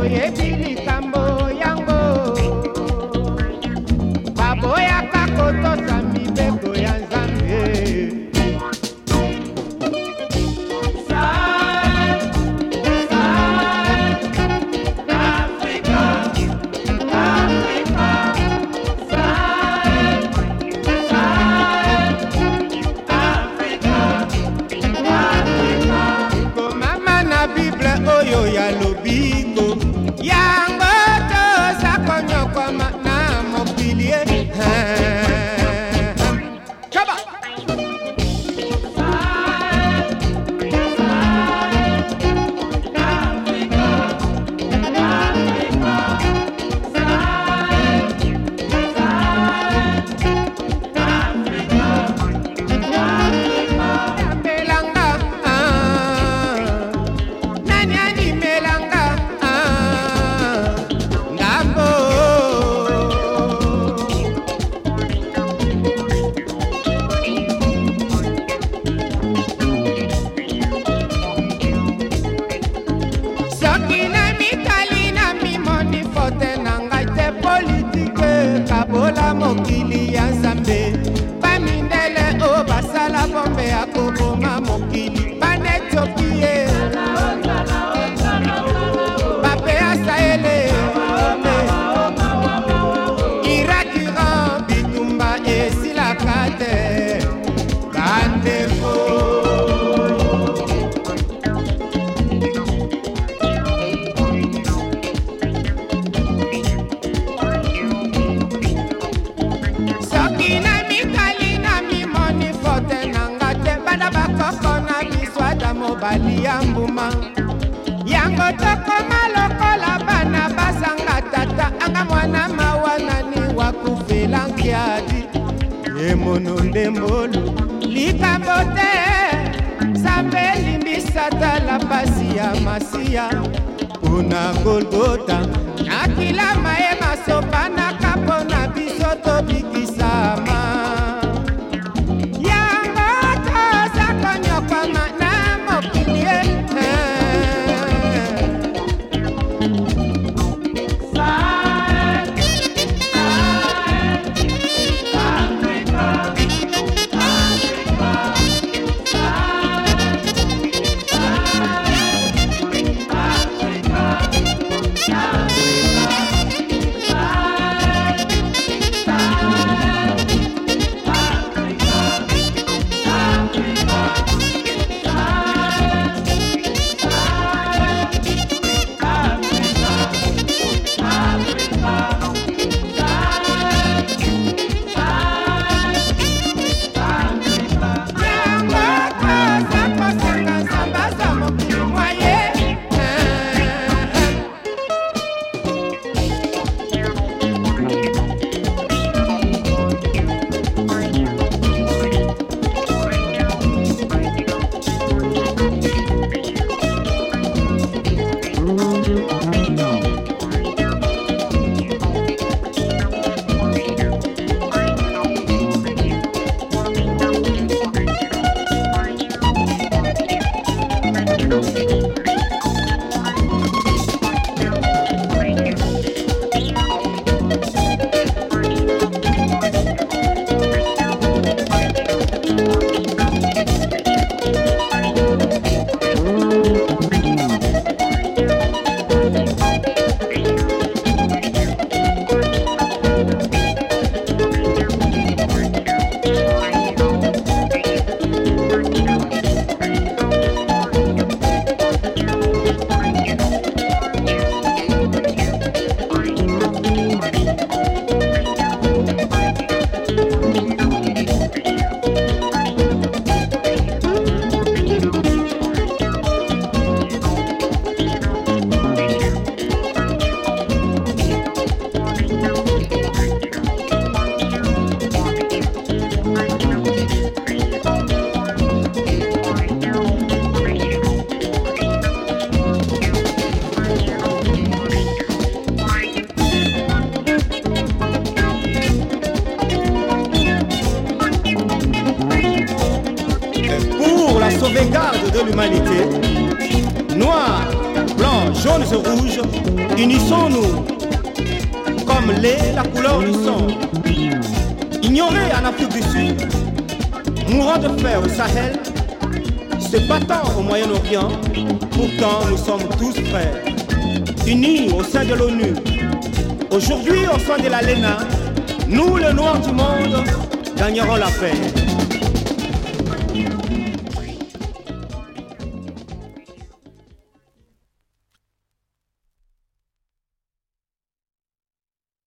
Yeah. hey. poquito. Mobali ya mbuma. Yango tokoma lokola bana basanga tata anga mwana mawa nani wakufela nkiadi? Emono nde mbolu likambo te. Nzambe elimbisa tala pasi ya masiya mpona golgota nakila maye l'humanité. Noirs, blancs, jaunes et rouges, unissons-nous comme lait la couleur du sang. Ignorés en Afrique du Sud, mourant de faim au Sahel, se battant au Moyen-Orient, pourtant nous sommes tous frères, unis au sein de l'ONU. Aujourd'hui, au sein de la LENA, nous, les Noirs du monde, gagnerons la paix.